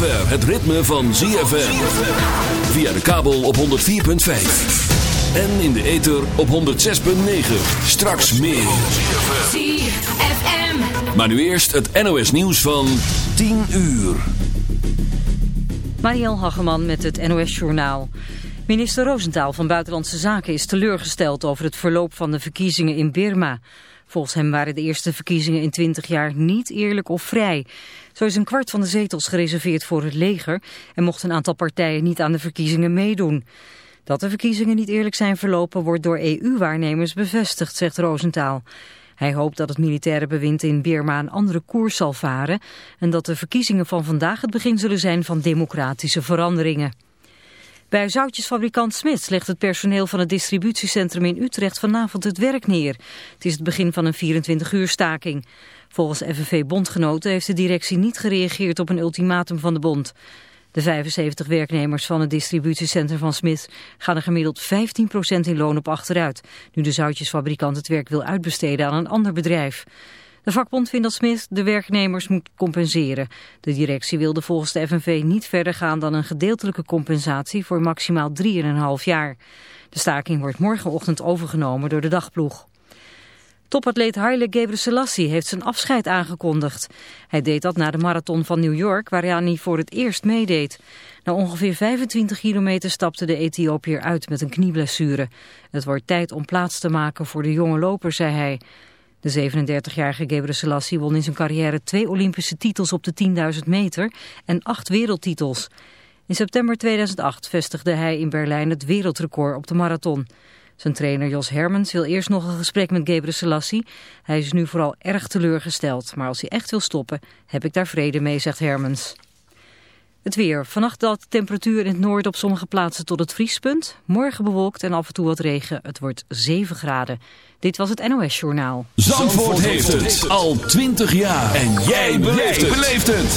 Zover het ritme van ZFM. Via de kabel op 104.5. En in de ether op 106.9. Straks meer. ZFM. Maar nu eerst het NOS nieuws van 10 uur. Marielle Hageman met het NOS Journaal. Minister Roosentaal van Buitenlandse Zaken is teleurgesteld over het verloop van de verkiezingen in Birma. Volgens hem waren de eerste verkiezingen in 20 jaar niet eerlijk of vrij. Zo is een kwart van de zetels gereserveerd voor het leger en mochten een aantal partijen niet aan de verkiezingen meedoen. Dat de verkiezingen niet eerlijk zijn verlopen wordt door EU-waarnemers bevestigd, zegt Roosentaal. Hij hoopt dat het militaire bewind in Birma een andere koers zal varen en dat de verkiezingen van vandaag het begin zullen zijn van democratische veranderingen. Bij zoutjesfabrikant Smits legt het personeel van het distributiecentrum in Utrecht vanavond het werk neer. Het is het begin van een 24 uur staking. Volgens FNV Bondgenoten heeft de directie niet gereageerd op een ultimatum van de bond. De 75 werknemers van het distributiecentrum van Smith gaan er gemiddeld 15% in loon op achteruit, nu de zoutjesfabrikant het werk wil uitbesteden aan een ander bedrijf. De vakbond vindt dat Smith de werknemers moet compenseren. De directie wilde volgens de FNV niet verder gaan dan een gedeeltelijke compensatie voor maximaal 3,5 jaar. De staking wordt morgenochtend overgenomen door de dagploeg. Topatleet Haile Gebrselassie heeft zijn afscheid aangekondigd. Hij deed dat na de marathon van New York, waaraan hij voor het eerst meedeed. Na ongeveer 25 kilometer stapte de Ethiopiër uit met een knieblessure. Het wordt tijd om plaats te maken voor de jonge loper, zei hij. De 37-jarige Gebrselassie won in zijn carrière twee Olympische titels op de 10.000 meter en acht wereldtitels. In september 2008 vestigde hij in Berlijn het wereldrecord op de marathon. Zijn trainer Jos Hermans wil eerst nog een gesprek met Gebre Selassie. Hij is nu vooral erg teleurgesteld, maar als hij echt wil stoppen, heb ik daar vrede mee, zegt Hermans. Het weer. Vannacht daalt de temperatuur in het noorden op sommige plaatsen tot het vriespunt. Morgen bewolkt en af en toe wat regen. Het wordt 7 graden. Dit was het NOS Journaal. Zandvoort, heeft het al 20 jaar. En jij beleeft het.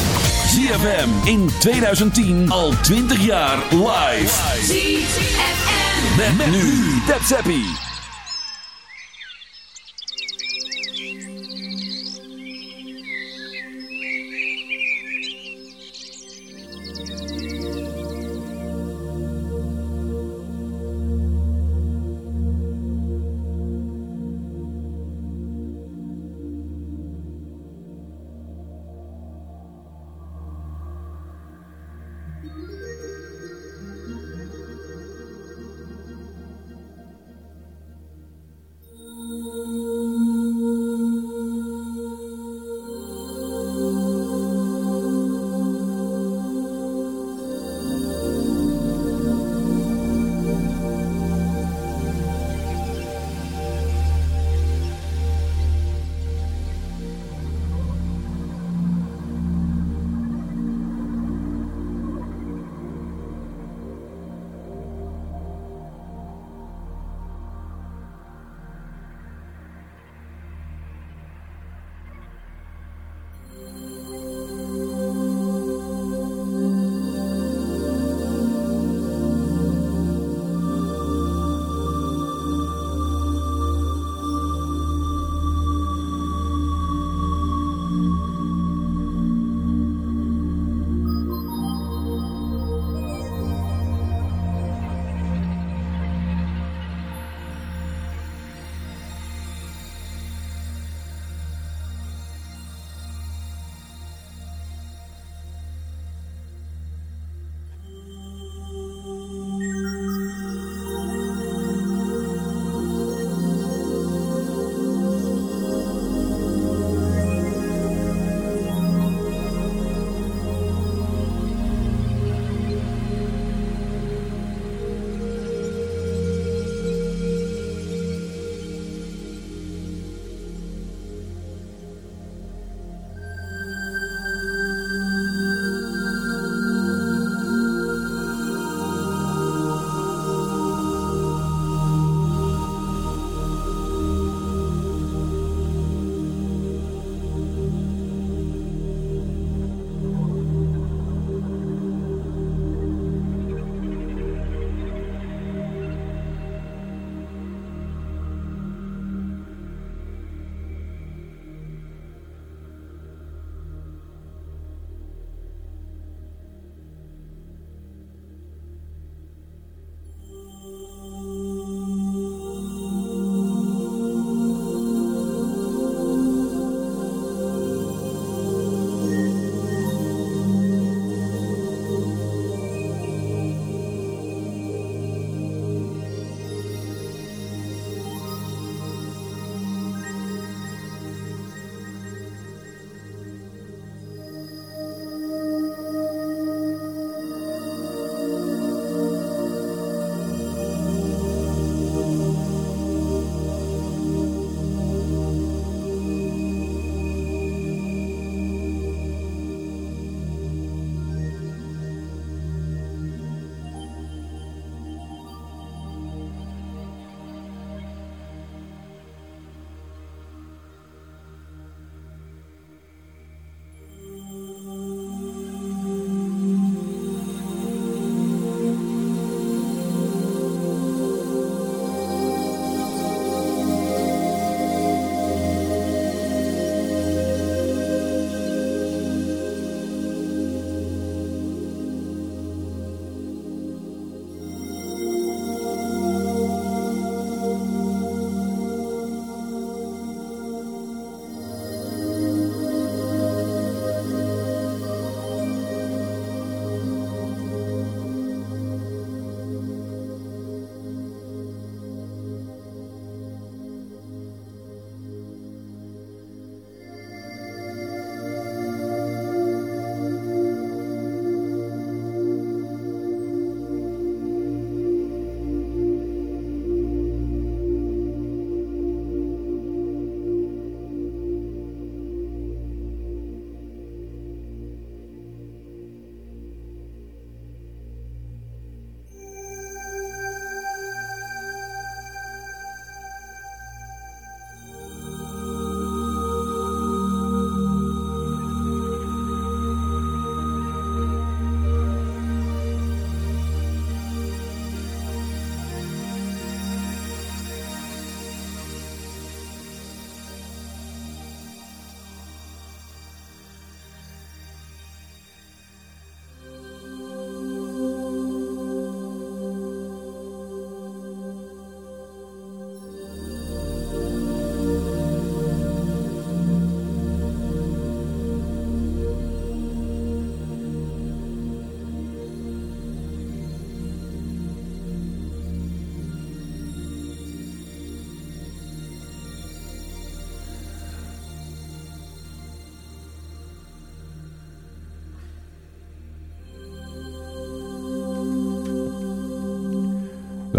ZFM in 2010 al 20 jaar live. ZFM. Met, nu. Tap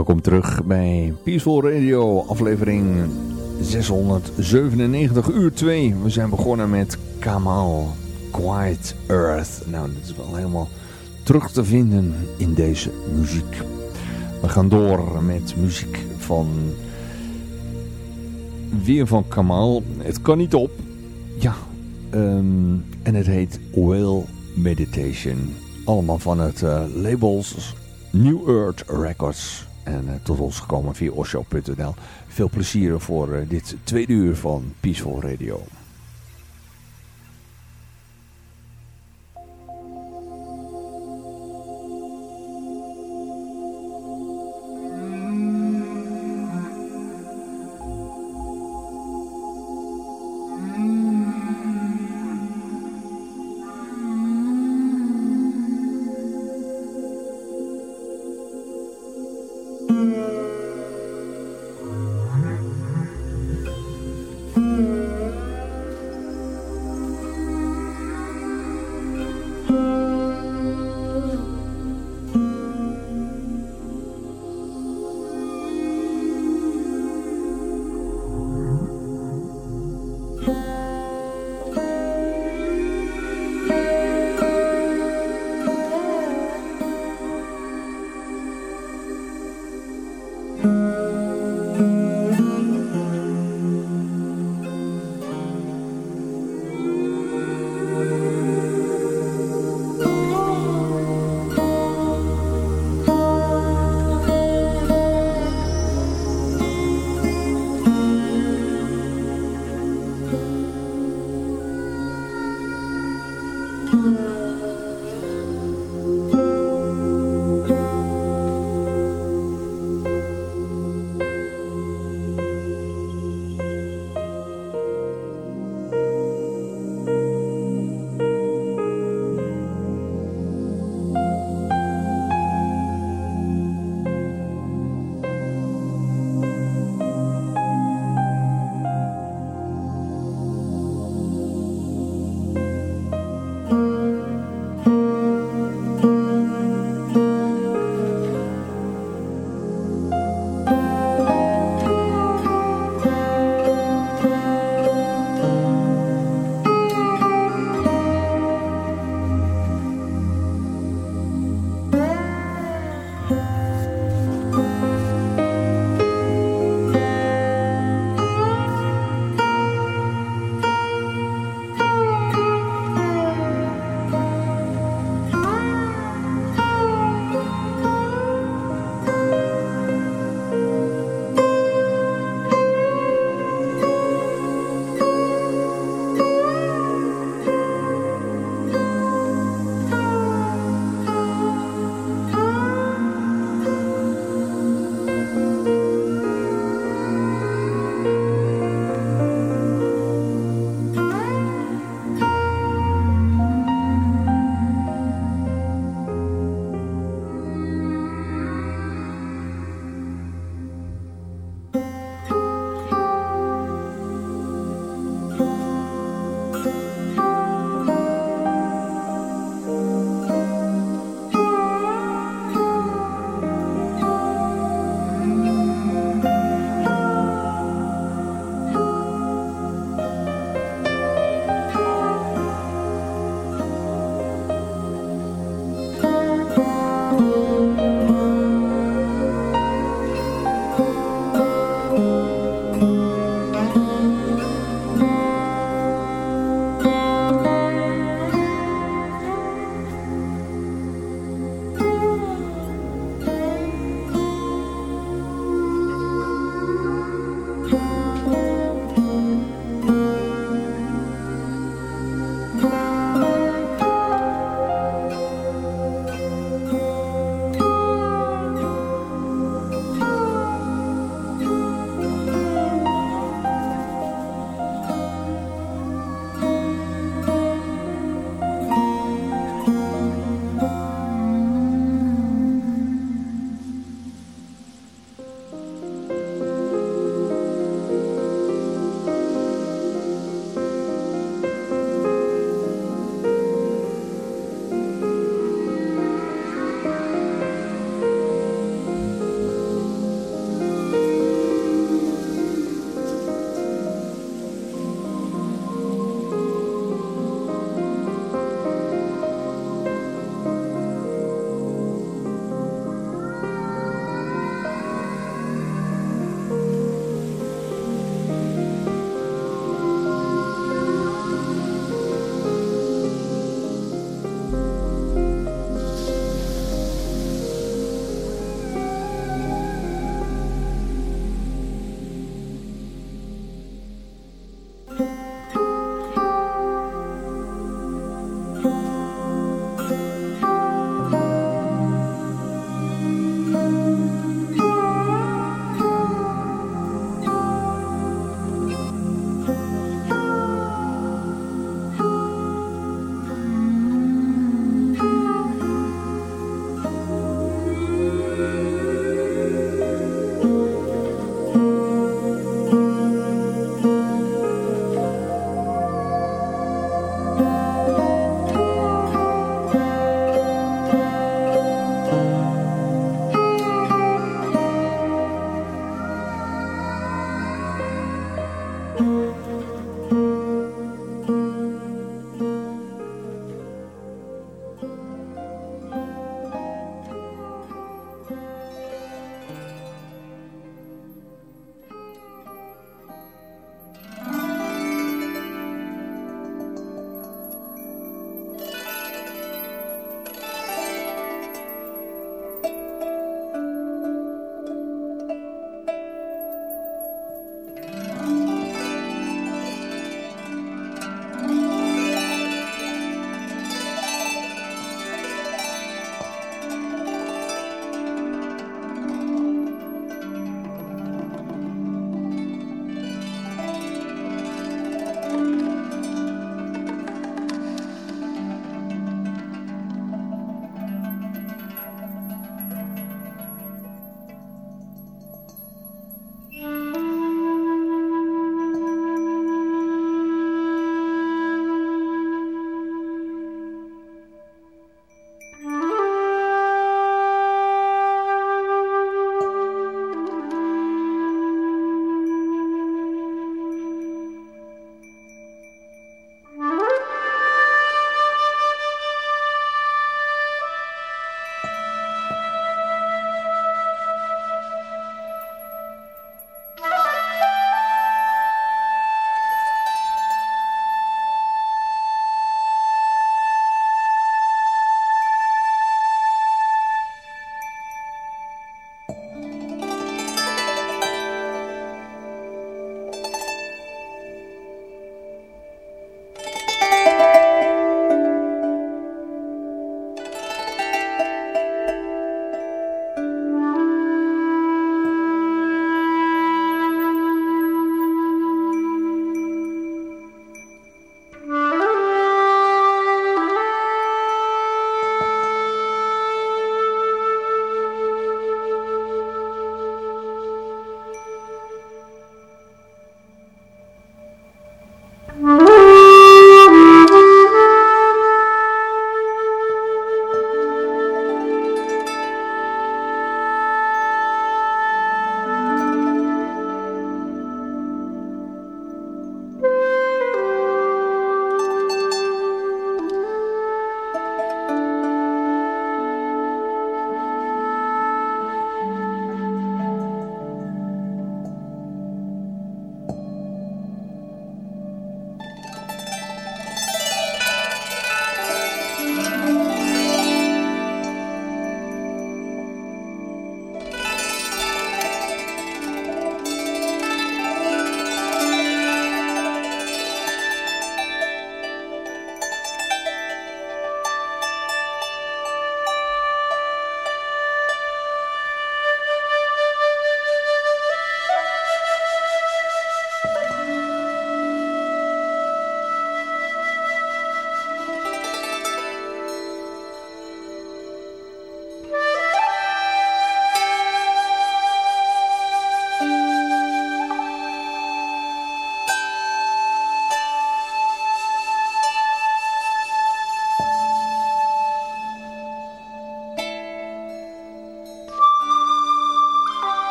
Welkom terug bij Peaceful Radio, aflevering 697, uur 2. We zijn begonnen met Kamal, Quiet Earth. Nou, dit is wel helemaal terug te vinden in deze muziek. We gaan door met muziek van... Weer van Kamal. Het kan niet op. Ja, um, en het heet Whale Meditation. Allemaal van het uh, labels New Earth Records. En uh, tot ons gekomen via osho.nl. Veel plezier voor uh, dit tweede uur van Peaceful Radio.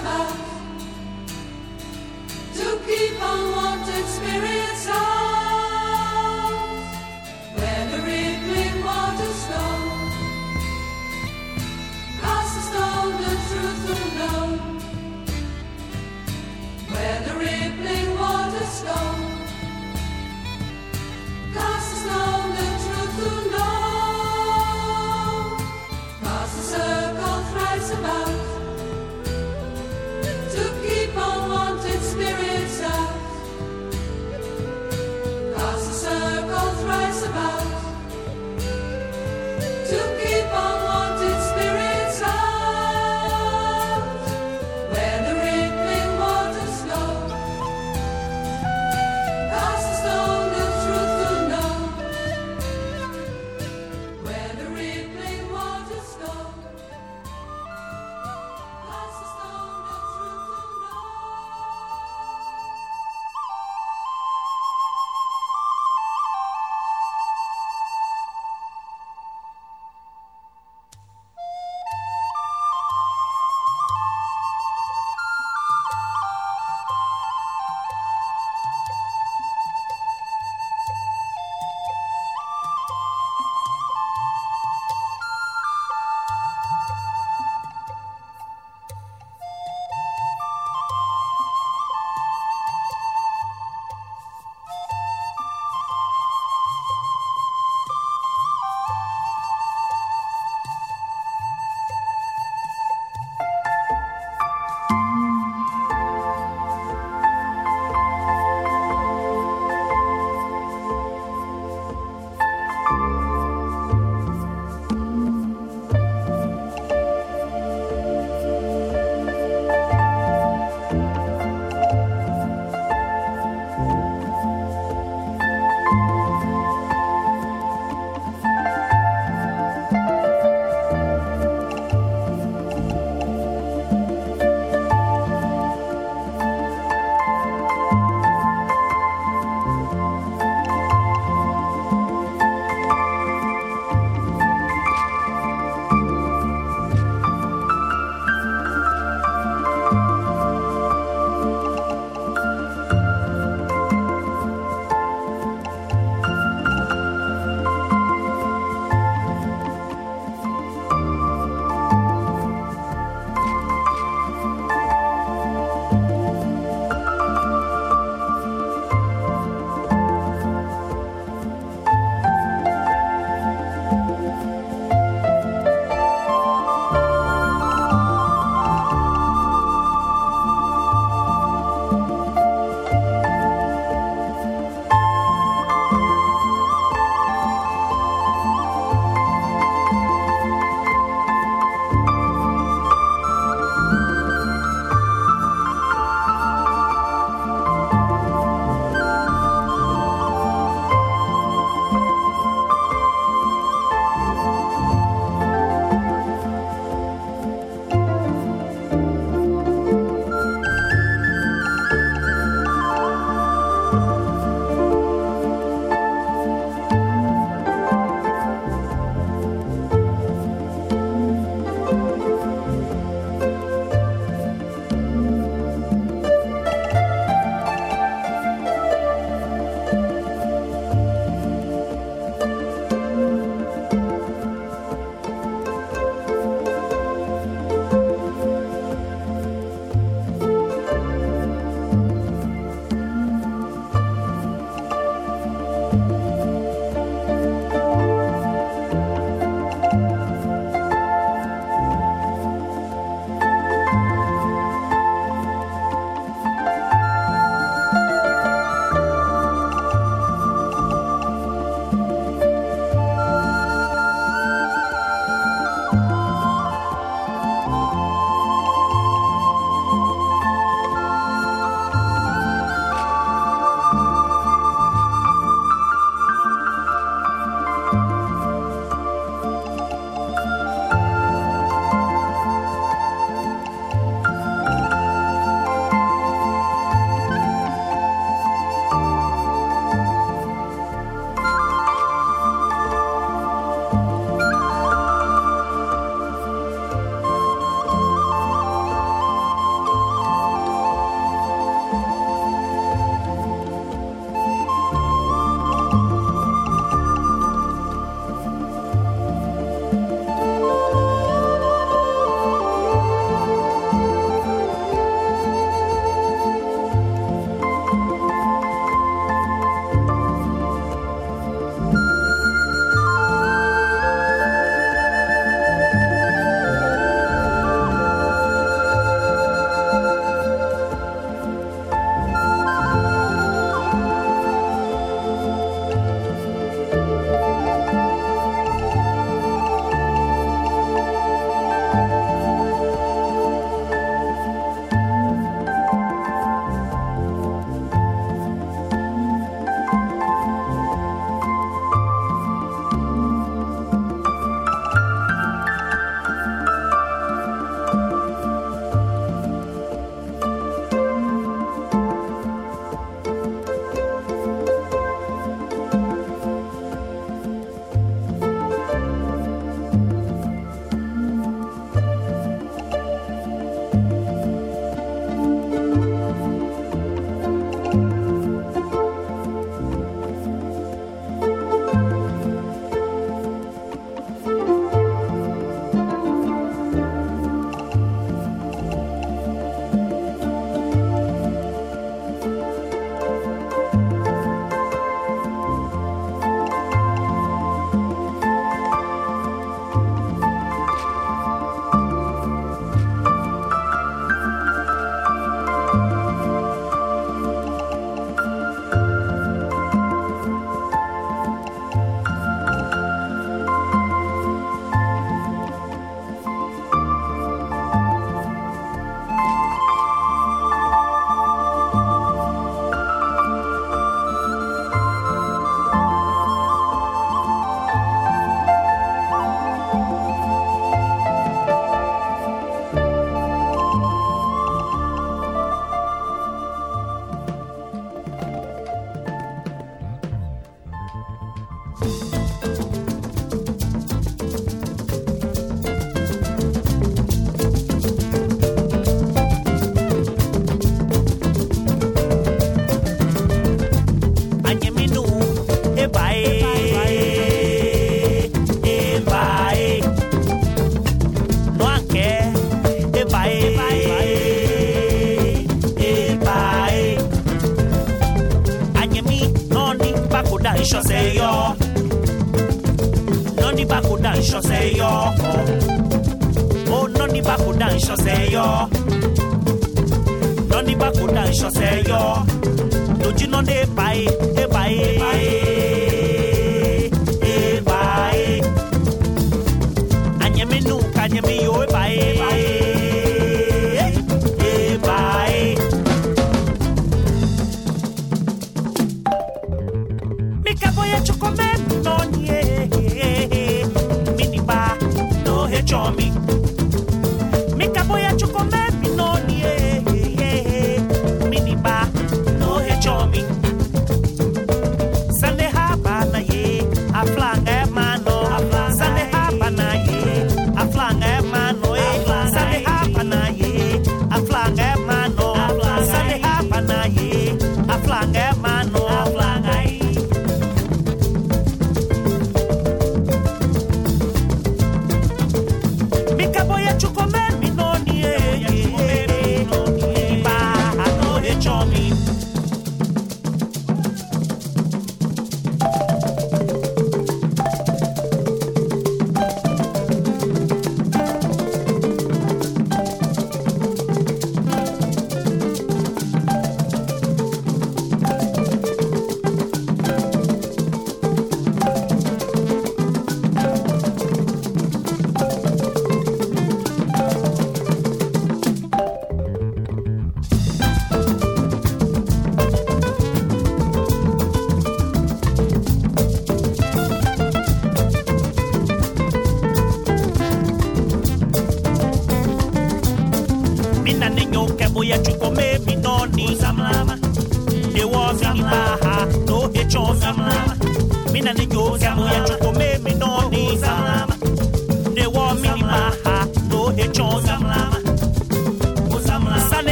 survive.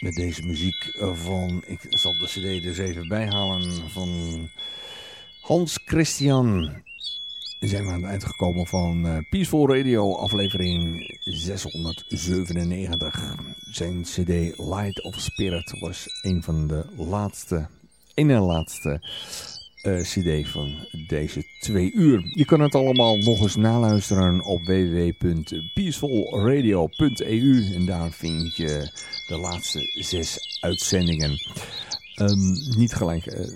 Met deze muziek van, ik zal de cd dus even bijhalen, van Hans Christian. Zijn we aan het eind gekomen van uh, Peaceful Radio aflevering 697. Zijn cd Light of Spirit was een van de laatste, ene laatste uh, cd van deze twee uur. Je kan het allemaal nog eens naluisteren op www.peacefulradio.eu en daar vind je de laatste zes uitzendingen. Um, niet gelijk uh,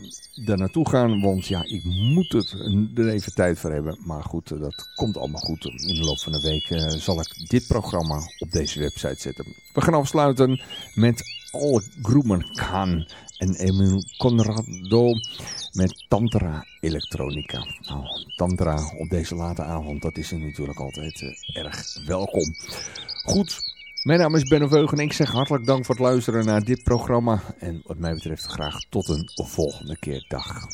daar naartoe gaan, want ja, ik moet het er even tijd voor hebben. Maar goed, uh, dat komt allemaal goed. In de loop van de week zal ik dit programma op deze website zetten. We gaan afsluiten met Al Groemen Khan en Emil Conrado met Tantra Elektronica. Nou, Tantra op deze late avond, dat is natuurlijk altijd erg welkom. Goed. Mijn naam is Benno Veug en ik zeg hartelijk dank voor het luisteren naar dit programma. En wat mij betreft graag tot een volgende keer. Dag.